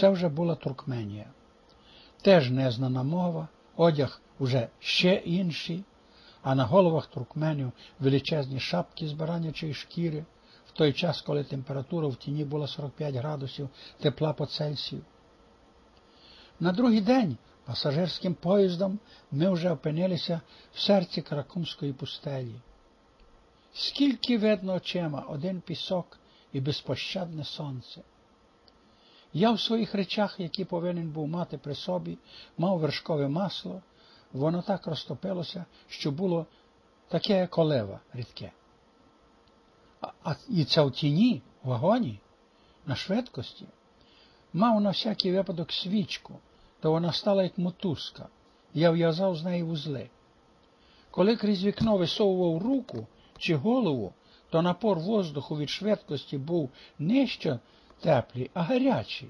Це вже була Туркменія. Теж незнана мова, одяг уже ще інший, а на головах туркменів величезні шапки з баранячої шкіри, в той час, коли температура в тіні була 45 градусів тепла по Цельсію. На другий день пасажирським поїздом ми вже опинилися в серці Каракумської пустелі. Скільки видно очима один пісок і безпощадне сонце. Я в своїх речах, які повинен був мати при собі, мав вершкове масло, воно так розтопилося, що було таке колева рідке. А, а і це в тіні, в вагоні, на швидкості, мав на всякий випадок свічку, то вона стала як мотузка, я в'язав з неї вузли. Коли крізь вікно висовував руку чи голову, то напор воздуху від швидкості був не що теплий, а гарячий.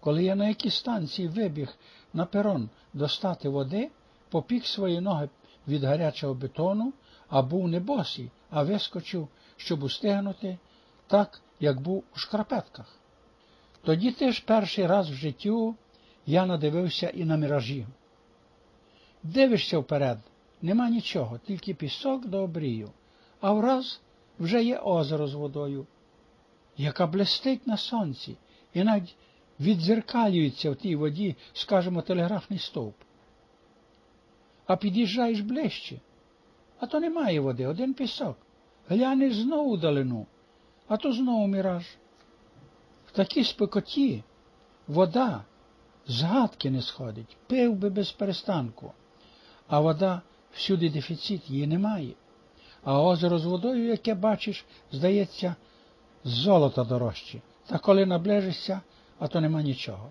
Коли я на якій станції вибіг на перон достати води, попік свої ноги від гарячого бетону, а був не босий, а вискочив, щоб устигнути, так, як був у шкрапетках. Тоді теж перший раз в життю я надивився і на міражі. Дивишся вперед, нема нічого, тільки пісок до обрію, а враз вже є озеро з водою, яка блистить на сонці, і навіть відзеркалюється в тій воді, скажімо, телеграфний стовп. А під'їжджаєш ближче, а то немає води, один пісок. Глянеш знову далину, а то знову міраж. В такій спекоті вода згадки не сходить, пив би без перестанку, а вода всюди дефіцит, її немає. А озеро з водою, яке бачиш, здається, золото дорожче, та коли наближишся, а то нема нічого.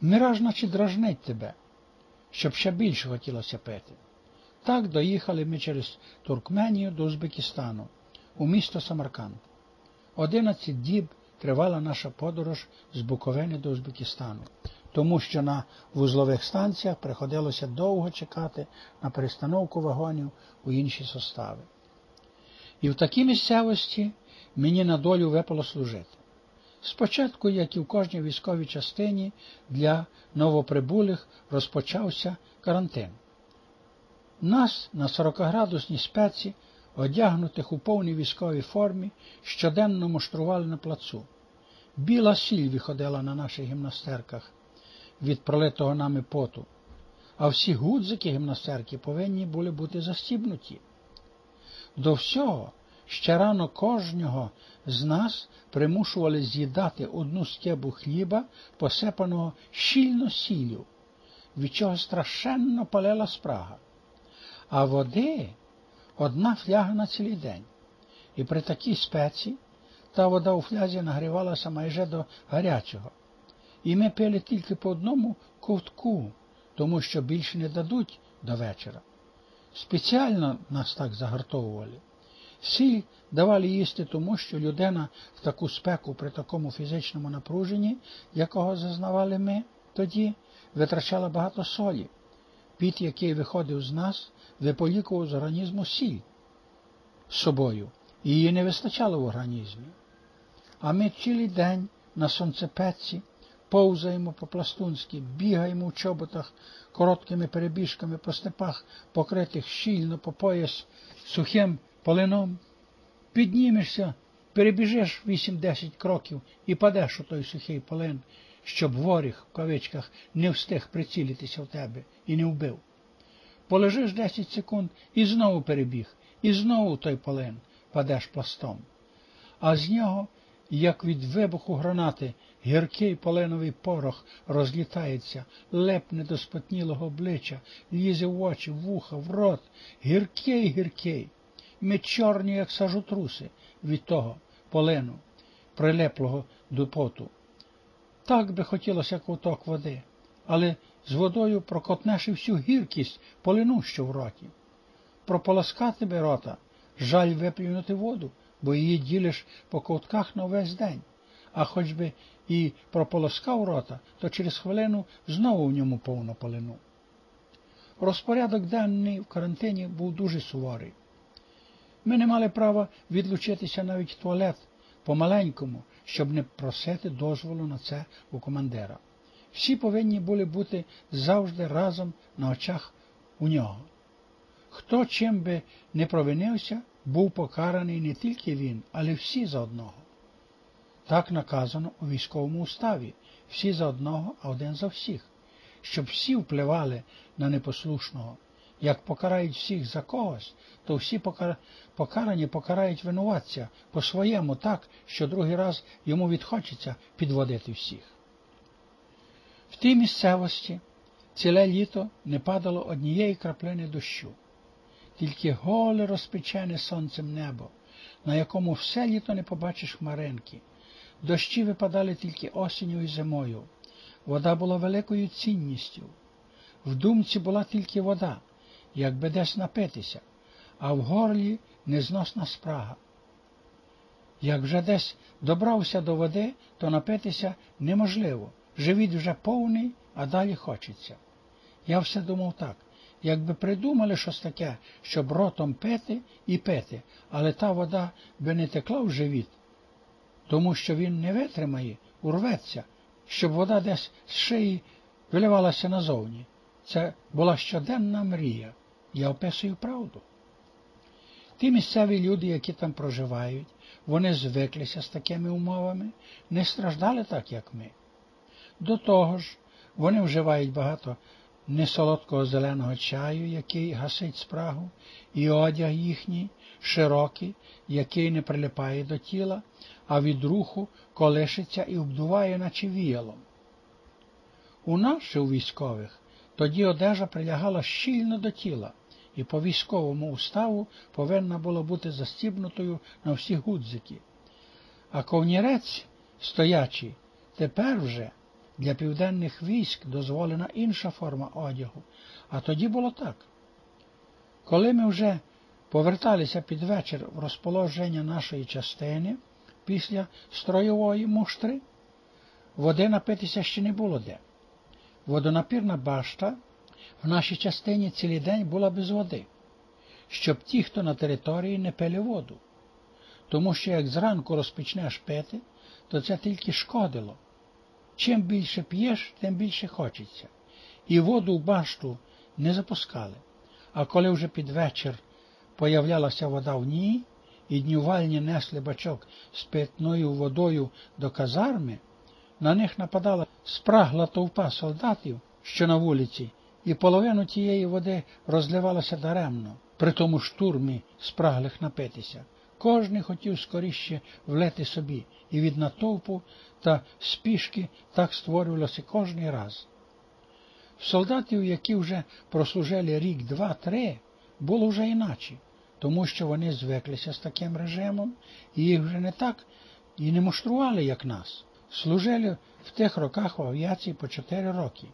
Мираж, наче дражнить тебе, щоб ще більше хотілося пити. Так доїхали ми через Туркменію до Узбекистану, у місто Самарканд. Одинадцять діб тривала наша подорож з Буковини до Узбекистану, тому що на вузлових станціях приходилося довго чекати на перестановку вагонів у інші состави. І в такій місцевості мені на долю випало служити. Спочатку, як і в кожній військовій частині, для новоприбулих розпочався карантин. Нас на 40-градусній спеці, одягнутих у повній військовій формі, щоденно муштрували на плацу. Біла сіль виходила на наших гімнастерках від пролитого нами поту, а всі гудзики гімнастерки повинні були бути застібнуті. До всього ще рано кожного з нас примушували з'їдати одну скебу хліба, посипаного щільно сіллю, від чого страшенно палила спрага, а води одна фляга на цілий день. І при такій спеці та вода у флязі нагрівалася майже до гарячого. І ми пили тільки по одному ковтку, тому що більше не дадуть до вечора. Спеціально нас так загартовували. Сіль давали їсти тому, що людина в таку спеку при такому фізичному напруженні, якого зазнавали ми тоді, витрачала багато солі. Піт, який виходив з нас, виполікував з організму сіль з собою, її не вистачало в організмі. А ми цілий день на сонцепеці повзаємо по-пластунськи, бігаємо в чоботах короткими перебіжками по степах, покритих щільно по пояс сухим полином. Піднімешся, перебіжеш 8-10 кроків і падеш у той сухий полин, щоб воріг в кавичках не встиг прицілитися в тебе і не вбив. Полежиш 10 секунд і знову перебіг, і знову той полин падеш пластом. А з нього, як від вибуху гранати, гіркий поленовий порох розлітається, лепне до спотнілого обличчя, лізе в очі, в вуха, в рот, гіркий, гіркий. Ми чорні, як сажутруси від того полену, прилеплого до поту. Так би хотілося ковток води, але з водою прокотнеш і всю гіркість полину, що в роті. Прополоскати би рота, жаль виплюнути воду, бо її ділиш по ковтках на весь день, а хоч би і прополоскав рота, то через хвилину знову в ньому повно полину. Розпорядок денний в карантині був дуже суворий. Ми не мали права відлучитися навіть в туалет, помаленькому, щоб не просити дозволу на це у командира. Всі повинні були бути завжди разом на очах у нього. Хто чим би не провинився, був покараний не тільки він, але всі за одного. Так наказано у військовому уставі всі за одного, а один за всіх, щоб всі впливали на непослушного. Як покарають всіх за когось, то всі покарані покарають винуватця по-своєму так, що другий раз йому відхочеться підводити всіх. В тій місцевості ціле літо не падало однієї краплини дощу, тільки голе розпечене сонцем небо, на якому все літо не побачиш хмаринки. Дощі випадали тільки осінню і зимою. Вода була великою цінністю. В думці була тільки вода, якби десь напитися, а в горлі незносна спрага. Як вже десь добрався до води, то напитися неможливо. Живіт вже повний, а далі хочеться. Я все думав так, якби придумали щось таке, щоб ротом пити і пити, але та вода би не текла в живіт, тому що він не витримає, урветься, щоб вода десь з шиї виливалася назовні. Це була щоденна мрія. Я описую правду. Ті місцеві люди, які там проживають, вони звиклися з такими умовами, не страждали так, як ми. До того ж, вони вживають багато несолодкого зеленого чаю, який гасить спрагу, і одяг їхній широкий, який не прилипає до тіла, а від руху колишиться і обдуває, наче віялом. У нас, у військових, тоді одежа прилягала щільно до тіла, і по військовому уставу повинна була бути застібнутою на всі гудзики. А ковнірець стоячий тепер вже для південних військ дозволена інша форма одягу, а тоді було так. Коли ми вже поверталися під вечір в розположення нашої частини після строєвої муштри, води напитися ще не було де. Водонапірна башта в нашій частині цілий день була без води, щоб ті, хто на території, не пили воду. Тому що як зранку розпочнеш пити, то це тільки шкодило. Чим більше п'єш, тим більше хочеться. І воду в башту не запускали. А коли вже під вечір появлялася вода в ній, і днювальні несли бачок з питною водою до казарми, на них нападала спрагла товпа солдатів, що на вулиці, і половину тієї води розливалася даремно, при тому штурмі спраглих напитися. Кожний хотів скоріше влети собі, і від натовпу та спішки так створювалося кожний раз. Солдатів, які вже прослужили рік, два, три, було вже іначе, тому що вони звиклися з таким режимом, і їх вже не так і не муштрували, як нас. Служили в тих роках в авіації по чотири роки.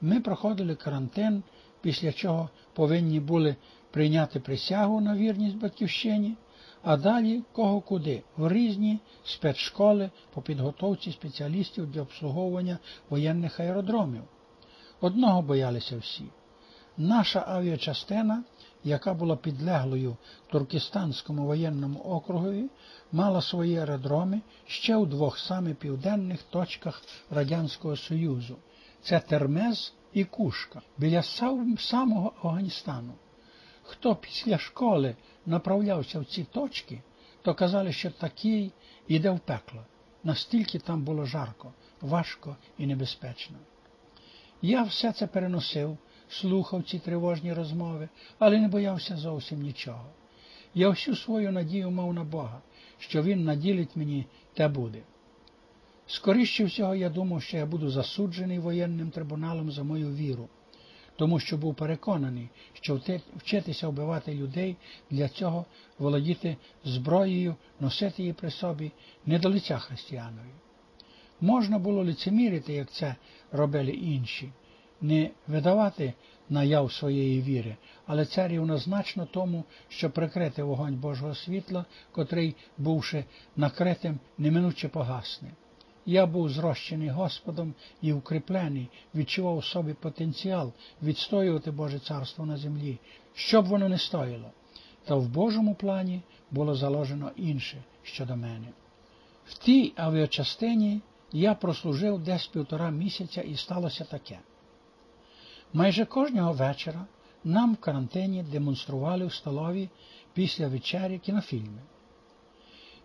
Ми проходили карантин, після чого повинні були прийняти присягу на вірність батьківщині, а далі кого куди, в різні спецшколи по підготовці спеціалістів для обслуговування воєнних аеродромів. Одного боялися всі. Наша авіачастина, яка була підлеглою Туркестанському воєнному округові, мала свої аеродроми ще у двох саме південних точках Радянського Союзу. Це Термез і Кушка біля самого Афганістану. Хто після школи направлявся в ці точки, то казали, що такий іде в пекло. Настільки там було жарко, важко і небезпечно. Я все це переносив, слухав ці тривожні розмови, але не боявся зовсім нічого. Я всю свою надію мав на Бога, що Він наділить мені те буде. Скоріше всього, я думав, що я буду засуджений воєнним трибуналом за мою віру тому що був переконаний, що вчитися вбивати людей для цього володіти зброєю, носити її при собі не до лиця християнові. Можна було лицемірити, як це робили інші, не видавати наяв своєї віри, але це рівнозначно тому, що прикрити вогонь Божого світла, котрий, бувши накритим, неминуче погасне. Я був зрощений Господом і укріплений, відчував у собі потенціал відстоювати Боже царство на землі, що б воно не стоїло. Та в Божому плані було заложено інше щодо мене. В тій авіачастині я прослужив десь півтора місяця і сталося таке. Майже кожного вечора нам в карантині демонстрували в столові після вечері кінофільми.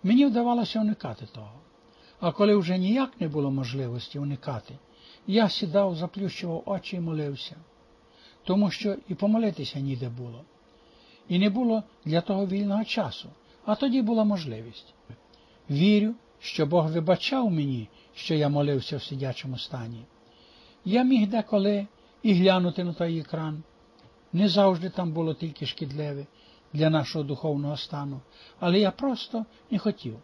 Мені вдавалося уникати того, а коли вже ніяк не було можливості уникати, я сідав, заплющував очі і молився, тому що і помолитися ніде було. І не було для того вільного часу, а тоді була можливість. Вірю, що Бог вибачав мені, що я молився в сидячому стані. Я міг деколи і глянути на той екран. Не завжди там було тільки шкідливе для нашого духовного стану, але я просто не хотів.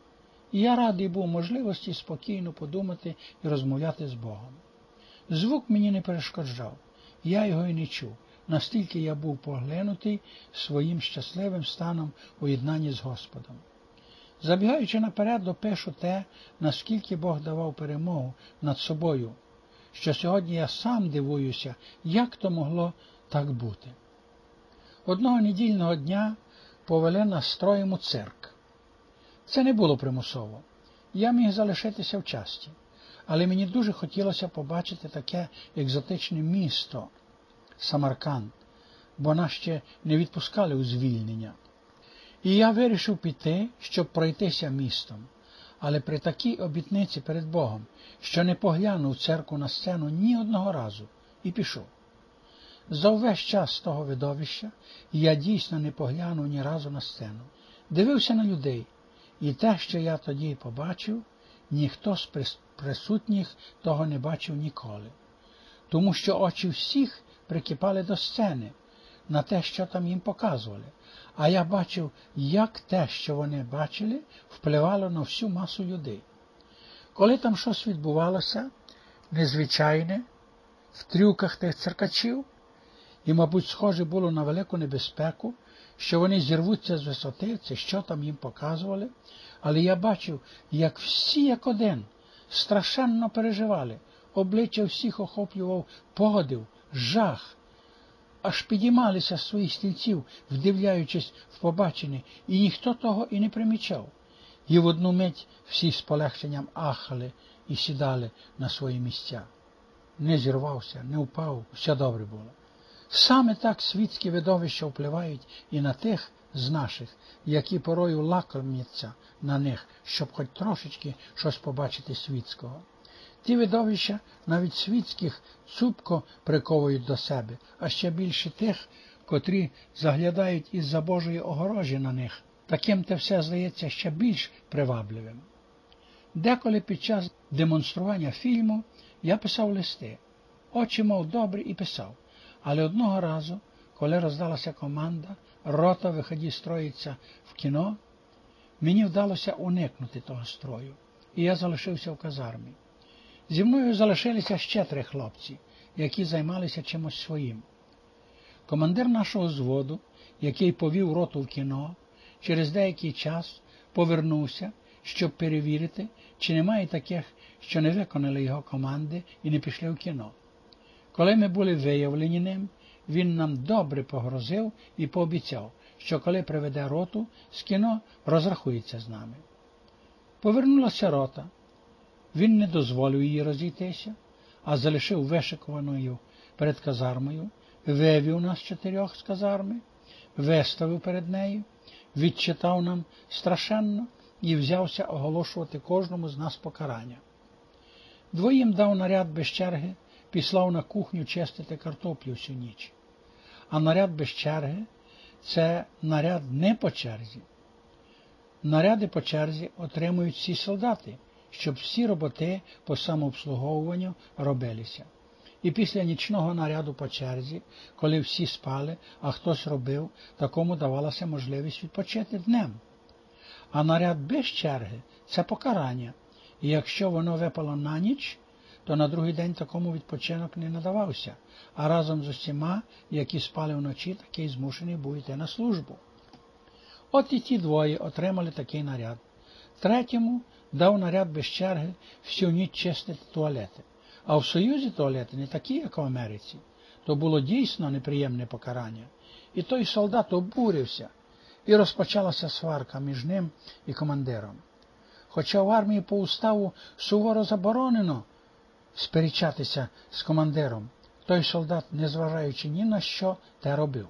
І я радий був можливості спокійно подумати і розмовляти з Богом. Звук мені не перешкоджав, я його і не чув, настільки я був поглинутий своїм щасливим станом у єднанні з Господом. Забігаючи наперед, допишу те, наскільки Бог давав перемогу над собою, що сьогодні я сам дивуюся, як то могло так бути. Одного недільного дня повели нас строєм у церк. Це не було примусово. Я міг залишитися в часті, але мені дуже хотілося побачити таке екзотичне місто Самарканд, бо нас ще не відпускали у звільнення. І я вирішив піти, щоб пройтися містом, але при такій обітниці перед Богом, що не поглянув церкву на сцену ні одного разу, і пішов. За увесь час того видовища я дійсно не поглянув ні разу на сцену. Дивився на людей, і те, що я тоді побачив, ніхто з присутніх того не бачив ніколи, тому що очі всіх прикипали до сцени, на те, що там їм показували, а я бачив, як те, що вони бачили, впливало на всю масу людей. Коли там щось відбувалося, незвичайне, в трюках тих циркачів, і, мабуть, схоже було на велику небезпеку, що вони зірвуться з висоти, це що там їм показували, але я бачив, як всі, як один, страшенно переживали, обличчя всіх охоплював подив, жах, аж підіймалися з своїх стільців, вдивляючись в побачене, і ніхто того і не примічав. І в одну мить всі з полегшенням ахали і сідали на свої місця. Не зірвався, не впав, все добре було. Саме так світські видовища впливають і на тих з наших, які порою лакомляться на них, щоб хоч трошечки щось побачити світського. Ті видовища навіть світських цупко приковують до себе, а ще більше тих, котрі заглядають із-за Божої огорожі на них. Таким те все здається ще більш привабливим. Деколи під час демонстрування фільму я писав листи, очі мов добрі і писав. Але одного разу, коли роздалася команда, рота виході строїться в кіно, мені вдалося уникнути того строю, і я залишився в казармі. Зі мною залишилися ще три хлопці, які займалися чимось своїм. Командир нашого зводу, який повів роту в кіно, через деякий час повернувся, щоб перевірити, чи немає таких, що не виконали його команди і не пішли в кіно. Коли ми були виявлені ним, він нам добре погрозив і пообіцяв, що коли приведе роту з кіно, розрахується з нами. Повернулася рота. Він не дозволив її розійтися, а залишив вишикуваною перед казармою, вивів нас чотирьох з казарми, виставив перед нею, відчитав нам страшенно і взявся оголошувати кожному з нас покарання. Двоїм дав наряд без черги післав на кухню чистити картоплю всю ніч. А наряд без черги це наряд не по черзі. Наряди по черзі отримують всі солдати, щоб всі роботи по самообслуговуванню робилися. І після нічного наряду по черзі, коли всі спали, а хтось робив, такому давалася можливість відпочити днем. А наряд без черги це покарання, і якщо воно випало на ніч, то на другий день такому відпочинок не надавався, а разом з усіма, які спали вночі, такий змушений був йти на службу. От і ті двоє отримали такий наряд. Третьому дав наряд без черги всю ніч чистити туалети. А в Союзі туалети не такі, як в Америці. То було дійсно неприємне покарання. І той солдат обурився, і розпочалася сварка між ним і командиром. хоча в армії по уставу суворо заборонено сперечатися з командиром, той солдат, незважаючи ні на що, те робив.